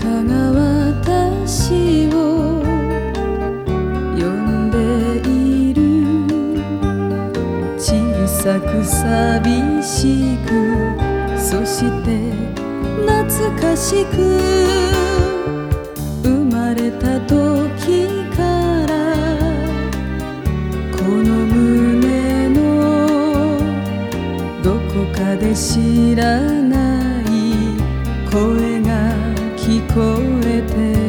かが私を呼んでいる。小さく寂しくそして懐かしく生まれた時からこの胸のどこかで知らない koete.